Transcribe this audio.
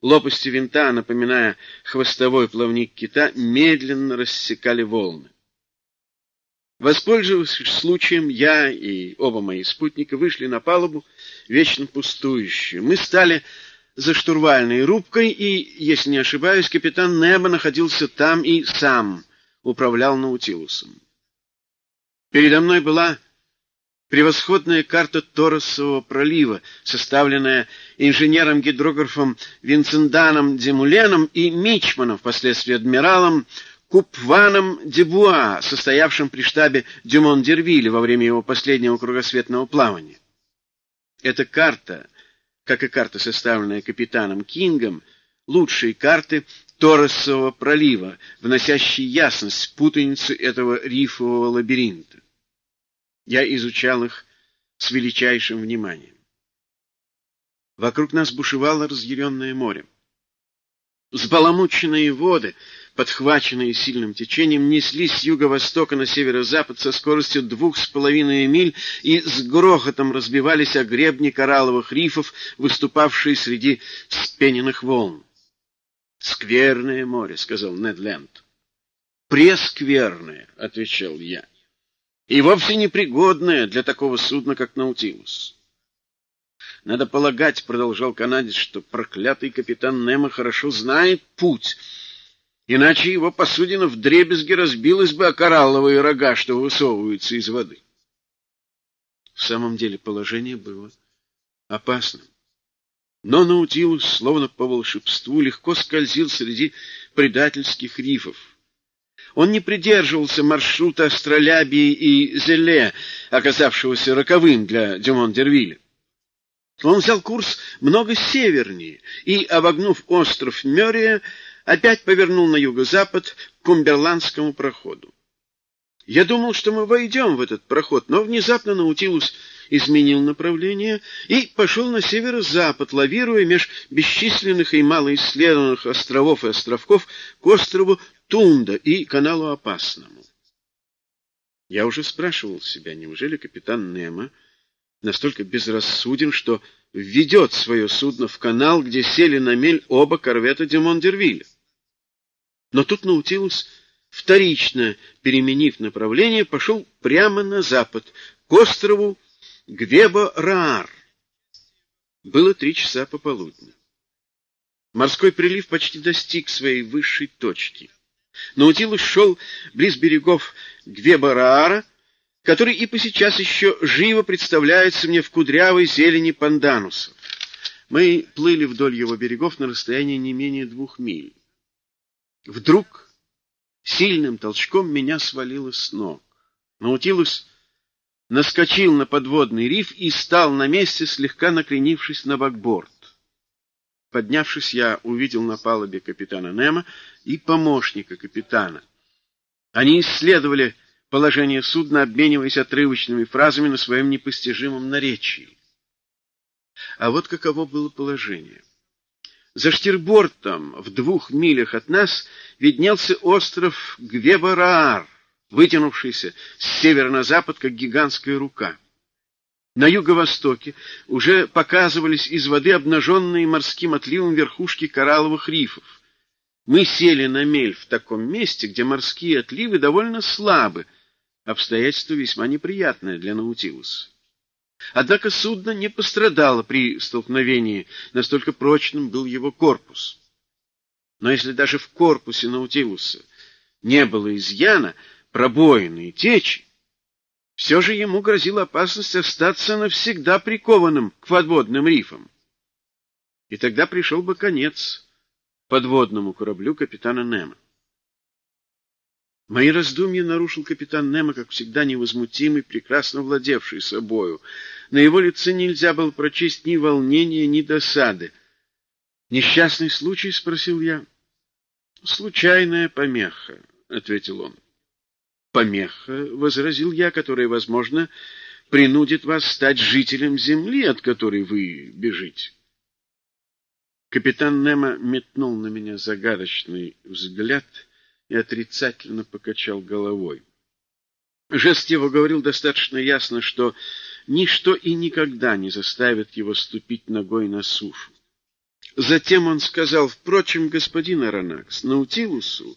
Лопасти винта, напоминая хвостовой плавник кита, медленно рассекали волны. Воспользовавшись случаем, я и оба мои спутника вышли на палубу, вечно пустующую. Мы стали за штурвальной рубкой, и, если не ошибаюсь, капитан Небо находился там и сам управлял Наутилусом. Передо мной была превосходная карта Торосового пролива, составленная инженером-гидрографом Винценданом Демуленом и Мичманом, впоследствии адмиралом Купваном Дебуа, состоявшим при штабе Дюмон-Дервилля во время его последнего кругосветного плавания. Эта карта, как и карта, составленная капитаном Кингом, лучшие карты Торресового пролива, вносящие ясность в путаницу этого рифового лабиринта. Я изучал их с величайшим вниманием. Вокруг нас бушевало разъяренное море. Сбаламученные воды подхваченные сильным течением, неслись с юго-востока на северо-запад со скоростью двух с половиной миль и с грохотом разбивались о гребни коралловых рифов, выступавшие среди спененных волн. «Скверное море», — сказал Нед Ленд. «Прескверное», — отвечал я, — «и вовсе непригодное для такого судна, как Наутилус». «Надо полагать», — продолжал канадец, — «что проклятый капитан Немо хорошо знает путь» иначе его посудина вдребезги разбилась бы о коралловые рога, что высовываются из воды. В самом деле положение было опасным. Но Наутилус, словно по волшебству, легко скользил среди предательских рифов. Он не придерживался маршрута Астролябии и Зеле, оказавшегося роковым для Дюмон-Дервиля. Он взял курс много севернее и, обогнув остров Мёрия, опять повернул на юго-запад к Кумберландскому проходу. Я думал, что мы войдем в этот проход, но внезапно Наутилус изменил направление и пошел на северо-запад, лавируя меж бесчисленных и малоисследованных островов и островков к острову Тунда и каналу Опасному. Я уже спрашивал себя, неужели капитан Немо настолько безрассуден, что введет свое судно в канал, где сели на мель оба корвета Демондервилля? Но тут Наутилус, вторично переменив направление, пошел прямо на запад, к острову Гвеба-Раар. Было три часа пополудни. Морской прилив почти достиг своей высшей точки. Наутилус шел близ берегов Гвеба-Раара, который и по сейчас еще живо представляется мне в кудрявой зелени панданусов. Мы плыли вдоль его берегов на расстоянии не менее двух миль. Вдруг сильным толчком меня свалило с ног. Наутилус наскочил на подводный риф и стал на месте, слегка накренившись на бакборд. Поднявшись, я увидел на палубе капитана Немо и помощника капитана. Они исследовали положение судна, обмениваясь отрывочными фразами на своем непостижимом наречии. А вот каково было положение. За штирбортом в двух милях от нас виднелся остров Гвебараар, вытянувшийся с севера на запад, как гигантская рука. На юго-востоке уже показывались из воды обнаженные морским отливом верхушки коралловых рифов. Мы сели на мель в таком месте, где морские отливы довольно слабы, обстоятельство весьма неприятное для Наутилуса. Однако судно не пострадало при столкновении, настолько прочным был его корпус. Но если даже в корпусе Наутилуса не было изъяна, пробоины и течи, все же ему грозила опасность остаться навсегда прикованным к подводным рифам. И тогда пришел бы конец подводному кораблю капитана Немо. Мои раздумья нарушил капитан Немо, как всегда невозмутимый, прекрасно владевший собою. На его лице нельзя было прочесть ни волнения, ни досады. «Несчастный случай?» — спросил я. «Случайная помеха», — ответил он. «Помеха», — возразил я, — «которая, возможно, принудит вас стать жителем земли, от которой вы бежите». Капитан Немо метнул на меня загадочный взгляд — и отрицательно покачал головой. Жест его говорил достаточно ясно, что ничто и никогда не заставит его ступить ногой на сушу. Затем он сказал, впрочем, господин Аронакс, Наутилусу